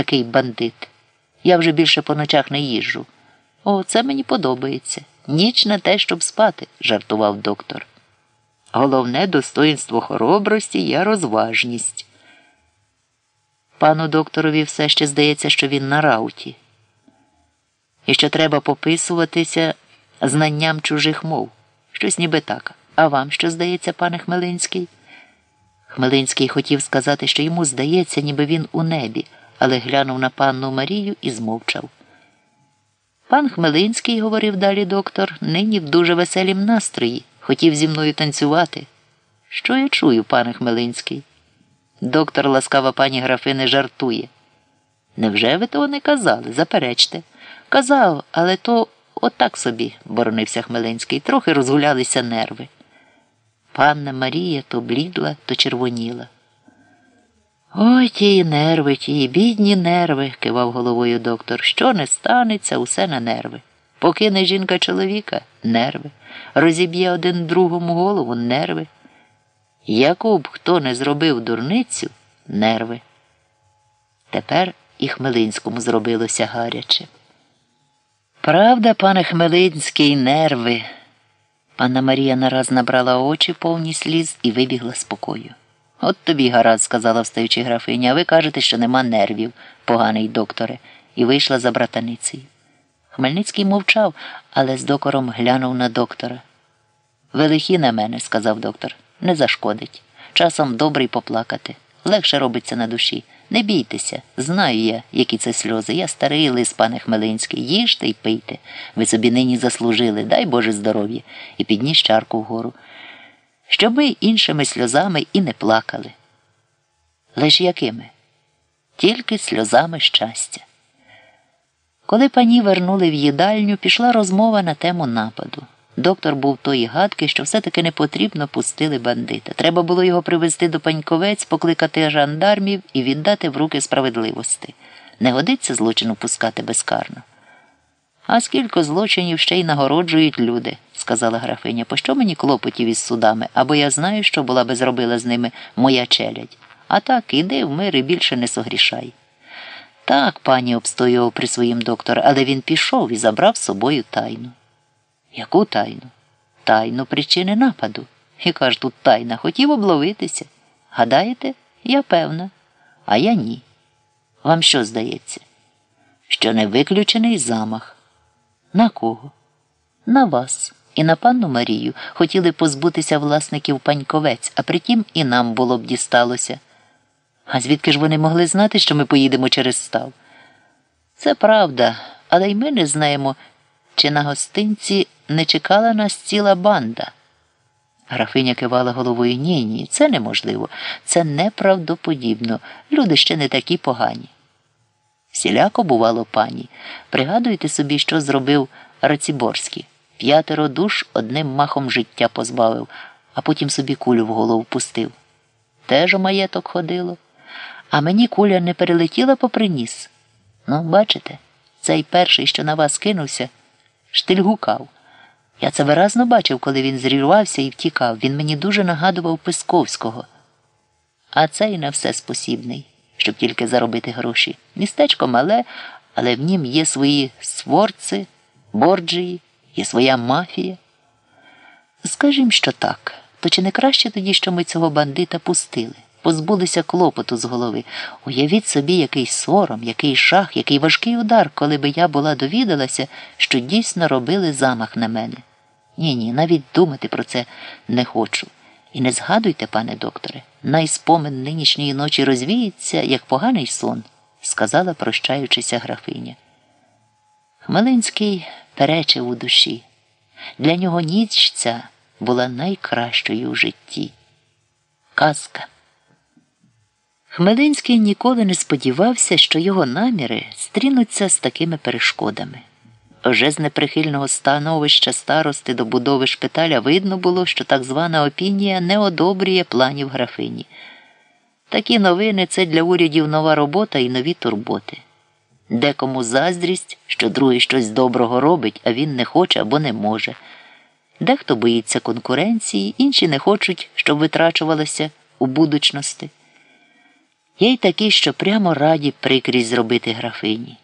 такий бандит. Я вже більше по ночах не їжджу. О, це мені подобається. Ніч на те, щоб спати, жартував доктор. Головне достоїнство хоробрості є розважність. Пану докторові все ще здається, що він на рауті, і що треба пописуватися знанням чужих мов. Щось ніби так. А вам що здається, пане Хмелинський? Хмелинський хотів сказати, що йому здається, ніби він у небі, але глянув на панну Марію і змовчав. Пан Хмелинський, говорив далі доктор, нині в дуже веселім настрої, хотів зі мною танцювати. Що я чую, пане Хмелинський? Доктор ласкава пані графини жартує. Невже ви того не казали? Заперечте. Казав, але то отак собі, боронився Хмелинський, трохи розгулялися нерви. Панна Марія то блідла, то червоніла. Ой ті нерви, ті бідні нерви, кивав головою доктор. Що не станеться, усе на нерви. Покине жінка чоловіка нерви. Розіб'є один другому голову нерви. Яку б хто не зробив дурницю нерви. Тепер і Хмелинському зробилося гаряче. Правда, пане Хмелинський, нерви. Панна Марія нараз набрала очі повні сліз і вибігла з покою. От тобі гаразд, сказала встаючи графиня, а ви кажете, що нема нервів, поганий докторе, і вийшла за братаницею. Хмельницький мовчав, але з докором глянув на доктора. Ви лихі на мене, сказав доктор, не зашкодить. Часом добре поплакати. Легше робиться на душі. Не бійтеся, знаю я, які це сльози. Я старий лис, пане Хмелинський. Їжте й пийте. Ви собі нині заслужили, дай Боже здоров'я, і підніс чарку вгору. Щоб ми іншими сльозами і не плакали. Лиш якими? Тільки сльозами щастя. Коли пані вернули в їдальню, пішла розмова на тему нападу. Доктор був тої гадки, що все-таки не потрібно пустили бандита. Треба було його привезти до паньковець, покликати жандармів і віддати в руки справедливості. Не годиться злочин пускати безкарно. А скільки злочинів ще й нагороджують люди, сказала графиня. Пощо мені клопотів із судами, або я знаю, що була би зробила з ними моя челядь. А так, іди в мир і більше не согрішай. Так, пані обстоював при своїм доктор, але він пішов і забрав з собою тайну. Яку тайну? Тайну причини нападу. Яка ж тут тайна? Хотів обловитися. Гадаєте, я певна, а я ні. Вам що здається? Що не виключений замах. На кого? На вас і на панну Марію хотіли позбутися власників паньковець, а притім і нам було б дісталося. А звідки ж вони могли знати, що ми поїдемо через став? Це правда, але й ми не знаємо, чи на гостинці не чекала нас ціла банда. Графиня кивала головою ні, ні, це неможливо, це неправдоподібно. Люди ще не такі погані. Всіляко бувало пані. Пригадуйте собі, що зробив Раціборський. П'ятеро душ одним махом життя позбавив, а потім собі кулю в голову пустив. Теж у маєток ходило. А мені куля не перелетіла попри ніс. Ну, бачите, цей перший, що на вас кинувся, штильгукав. Я це виразно бачив, коли він зрірвався і втікав. Він мені дуже нагадував Писковського. А цей на все спосібний, щоб тільки заробити гроші. Містечко мале, але в нім є свої сворци, борджії, є своя мафія. Скажімо, що так, то чи не краще тоді, що ми цього бандита пустили? Позбулися клопоту з голови. Уявіть собі, який сором, який жах, який важкий удар, коли би я була довідалася, що дійсно робили замах на мене. Ні, ні, навіть думати про це не хочу. І не згадуйте, пане докторе, найспомин нинішньої ночі розвіється, як поганий сон, сказала, прощаючися графиня. Хмелинський перечив у душі. Для нього ніч ця була найкращою у житті. Казка. Хмелинський ніколи не сподівався, що його наміри стрінуться з такими перешкодами. Вже з неприхильного становища старости до будови шпиталя видно було, що так звана опінія не одобрює планів графині. Такі новини це для урядів нова робота і нові турботи. Декому заздрість, що другий щось доброго робить, а він не хоче або не може. Дехто боїться конкуренції, інші не хочуть, щоб витрачувалося у будучності. Є й такі, що прямо раді прикрість зробити графині.